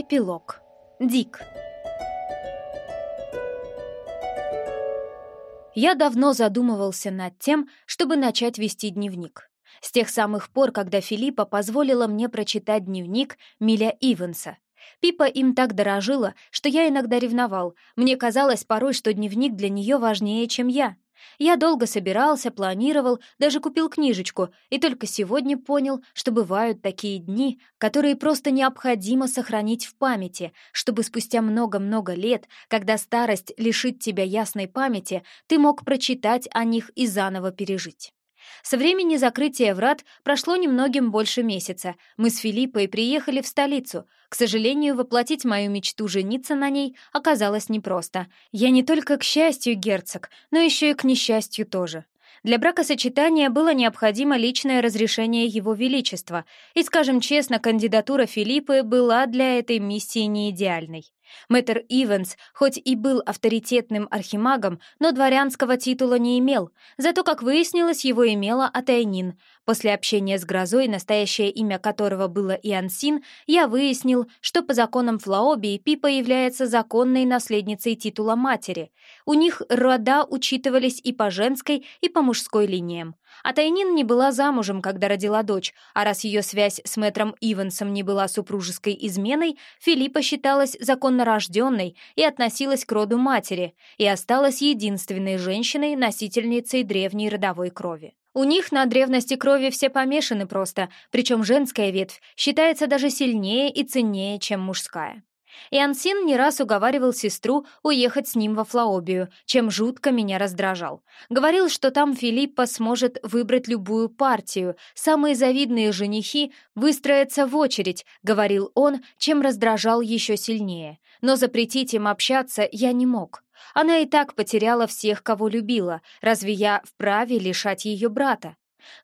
Эпилог. Дик. Я давно задумывался над тем, чтобы начать вести дневник. С тех самых пор, когда Филиппа позволила мне прочитать дневник Миля Ивенса. Пипа им так дорожила, что я иногда ревновал. Мне казалось порой, что дневник для нее важнее, чем я. Я долго собирался, планировал, даже купил книжечку, и только сегодня понял, что бывают такие дни, которые просто необходимо сохранить в памяти, чтобы спустя много-много лет, когда старость лишит тебя ясной памяти, ты мог прочитать о них и заново пережить. Со времени закрытия врат прошло немногим больше месяца. Мы с Филиппой приехали в столицу. К сожалению, воплотить мою мечту жениться на ней оказалось непросто. Я не только к счастью герцог, но еще и к несчастью тоже. Для бракосочетания было необходимо личное разрешение Его Величества, и, скажем честно, кандидатура Филиппы была для этой миссии не идеальной. Мэтр Ивенс хоть и был авторитетным архимагом, но дворянского титула не имел, зато, как выяснилось, его имела Атайнин. После общения с Грозой, настоящее имя которого было Иансин, я выяснил, что по законам Флаобии Пипа является законной наследницей титула матери. У них рода учитывались и по женской, и по мужской линиям. А Тайнин не была замужем, когда родила дочь, а раз ее связь с мэтром Ивансом не была супружеской изменой, Филиппа считалась законно рожденной и относилась к роду матери, и осталась единственной женщиной, носительницей древней родовой крови. У них на древности крови все помешаны просто, причем женская ветвь считается даже сильнее и ценнее, чем мужская. И Ансин не раз уговаривал сестру уехать с ним во Флаобию, чем жутко меня раздражал. Говорил, что там Филиппа сможет выбрать любую партию, самые завидные женихи выстроятся в очередь, говорил он, чем раздражал еще сильнее. Но запретить им общаться я не мог. Она и так потеряла всех, кого любила. Разве я вправе лишать ее брата?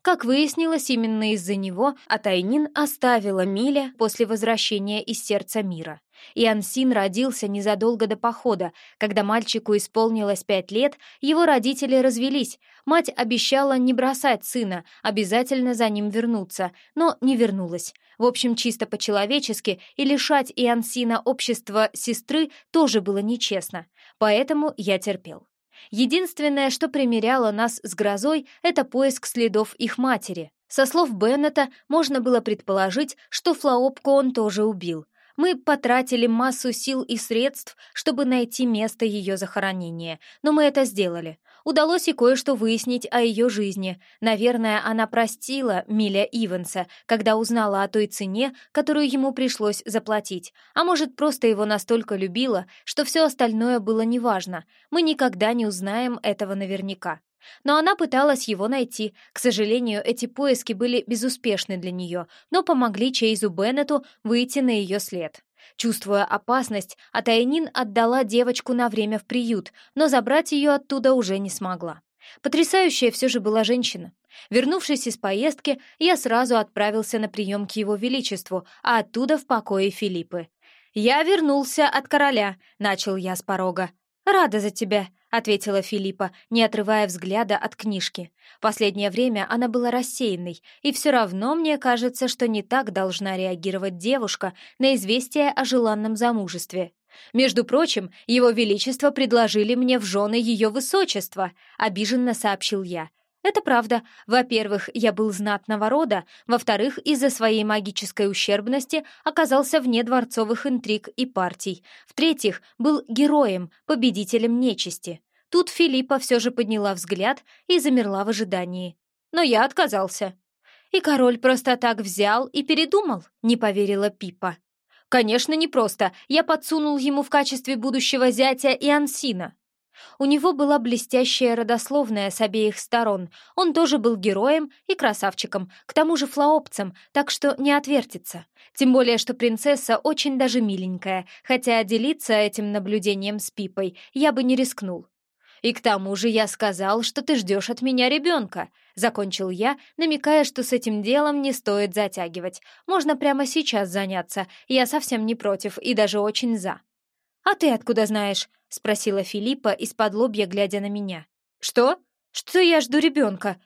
Как выяснилось, именно из-за него Атайнин оставила Миля после возвращения из сердца мира. И Ансин родился незадолго до похода. Когда мальчику исполнилось пять лет, его родители развелись. Мать обещала не бросать сына, обязательно за ним вернуться, но не вернулась. В общем, чисто по-человечески, и лишать Иансина общества сестры тоже было нечестно. Поэтому я терпел. Единственное, что примеряло нас с грозой, это поиск следов их матери. Со слов Беннета можно было предположить, что Флаопку он тоже убил. Мы потратили массу сил и средств, чтобы найти место ее захоронения, но мы это сделали. Удалось и кое-что выяснить о ее жизни. Наверное, она простила Миля Иванса, когда узнала о той цене, которую ему пришлось заплатить. А может, просто его настолько любила, что все остальное было неважно. Мы никогда не узнаем этого наверняка. Но она пыталась его найти. К сожалению, эти поиски были безуспешны для нее, но помогли Чейзу Беннету выйти на ее след. Чувствуя опасность, Атайнин отдала девочку на время в приют, но забрать ее оттуда уже не смогла. Потрясающая все же была женщина. Вернувшись из поездки, я сразу отправился на прием к его величеству, а оттуда в покое Филиппы. «Я вернулся от короля», — начал я с порога. «Рада за тебя», — ответила Филиппа, не отрывая взгляда от книжки. Последнее время она была рассеянной, и все равно мне кажется, что не так должна реагировать девушка на известие о желанном замужестве. «Между прочим, его величество предложили мне в жены ее высочества», — обиженно сообщил я. Это правда. Во-первых, я был знатного рода, во-вторых, из-за своей магической ущербности оказался вне дворцовых интриг и партий. В-третьих, был героем, победителем нечисти. Тут Филиппа все же подняла взгляд и замерла в ожидании. Но я отказался. И король просто так взял и передумал, не поверила Пипа. Конечно, не просто. Я подсунул ему в качестве будущего зятя и Ансина. У него была блестящая родословная с обеих сторон. Он тоже был героем и красавчиком, к тому же флаопцем, так что не отвертится. Тем более, что принцесса очень даже миленькая, хотя делиться этим наблюдением с Пипой я бы не рискнул. «И к тому же я сказал, что ты ждешь от меня ребенка», — закончил я, намекая, что с этим делом не стоит затягивать. Можно прямо сейчас заняться, я совсем не против и даже очень за. «А ты откуда знаешь?» — спросила Филиппа из-под лобья, глядя на меня. «Что? Что я жду ребенка?»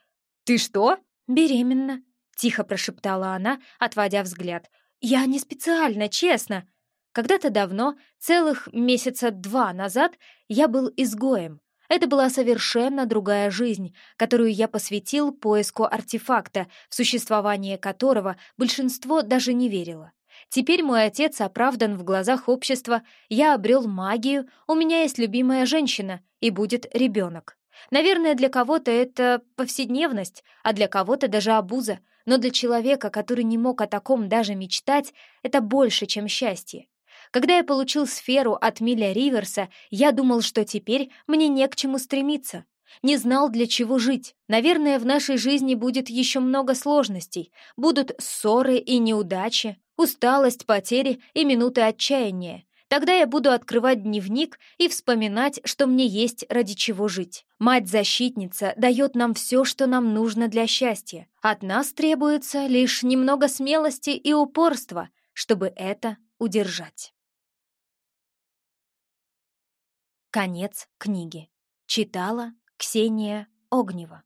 «Ты что?» «Беременна», — тихо прошептала она, отводя взгляд. «Я не специально, честно». Когда-то давно, целых месяца два назад, я был изгоем. Это была совершенно другая жизнь, которую я посвятил поиску артефакта, в существование которого большинство даже не верило. Теперь мой отец оправдан в глазах общества, я обрел магию, у меня есть любимая женщина и будет ребенок. Наверное, для кого-то это повседневность, а для кого-то даже обуза, но для человека, который не мог о таком даже мечтать, это больше, чем счастье. Когда я получил сферу от Миля Риверса, я думал, что теперь мне не к чему стремиться. Не знал, для чего жить. Наверное, в нашей жизни будет еще много сложностей. Будут ссоры и неудачи, усталость, потери и минуты отчаяния. Тогда я буду открывать дневник и вспоминать, что мне есть ради чего жить. Мать-защитница дает нам все, что нам нужно для счастья. От нас требуется лишь немного смелости и упорства, чтобы это удержать. Конец книги. Читала Ксения Огнева.